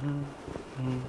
Mm-hmm.